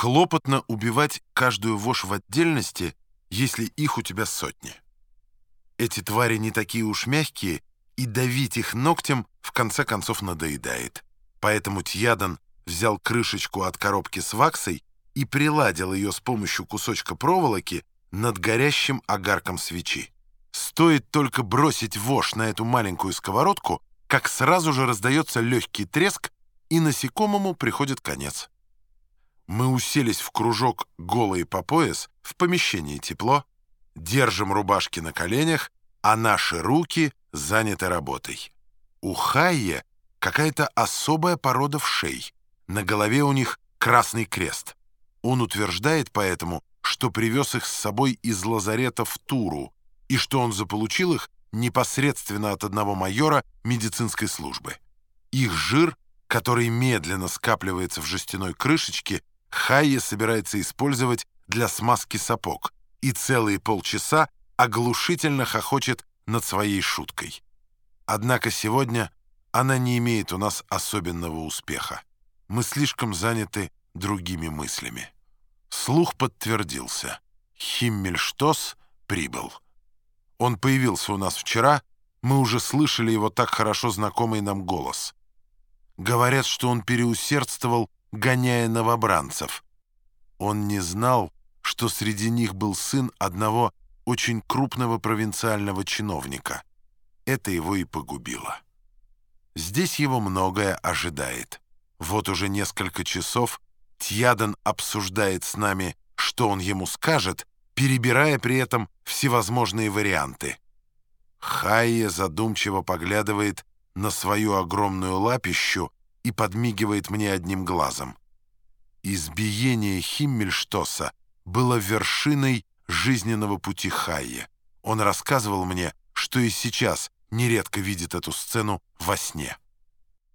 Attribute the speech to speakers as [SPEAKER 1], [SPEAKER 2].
[SPEAKER 1] Хлопотно убивать каждую вошь в отдельности, если их у тебя сотни. Эти твари не такие уж мягкие, и давить их ногтем в конце концов надоедает. Поэтому Тьядан взял крышечку от коробки с ваксой и приладил ее с помощью кусочка проволоки над горящим огарком свечи. Стоит только бросить вошь на эту маленькую сковородку, как сразу же раздается легкий треск, и насекомому приходит конец. Мы уселись в кружок голые по пояс, в помещении тепло, держим рубашки на коленях, а наши руки заняты работой. У Хайе какая-то особая порода вшей. На голове у них красный крест. Он утверждает поэтому, что привез их с собой из лазарета в Туру, и что он заполучил их непосредственно от одного майора медицинской службы. Их жир, который медленно скапливается в жестяной крышечке, Хайе собирается использовать для смазки сапог и целые полчаса оглушительно хохочет над своей шуткой. Однако сегодня она не имеет у нас особенного успеха. Мы слишком заняты другими мыслями. Слух подтвердился. Химмельштос прибыл. Он появился у нас вчера, мы уже слышали его так хорошо знакомый нам голос. Говорят, что он переусердствовал гоняя новобранцев. Он не знал, что среди них был сын одного очень крупного провинциального чиновника. Это его и погубило. Здесь его многое ожидает. Вот уже несколько часов Тьядан обсуждает с нами, что он ему скажет, перебирая при этом всевозможные варианты. Хайе задумчиво поглядывает на свою огромную лапищу и подмигивает мне одним глазом. Избиение Химмельштоса было вершиной жизненного пути Хайе. Он рассказывал мне, что и сейчас нередко видит эту сцену во сне.